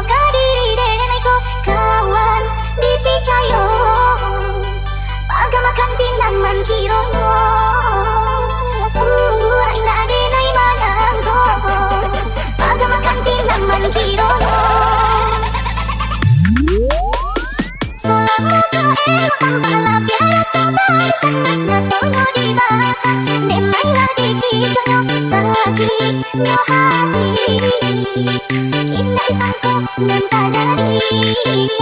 diri denganku kawan dipicayo Pagamakan tinaman kironyo Sungguh indah denai manangko Pagamakan tinaman kironyo Selamu kael ambala biara sabar Tangan natono di bata Demailah dikijonyo Sakit nyo hati Nem tá já aqui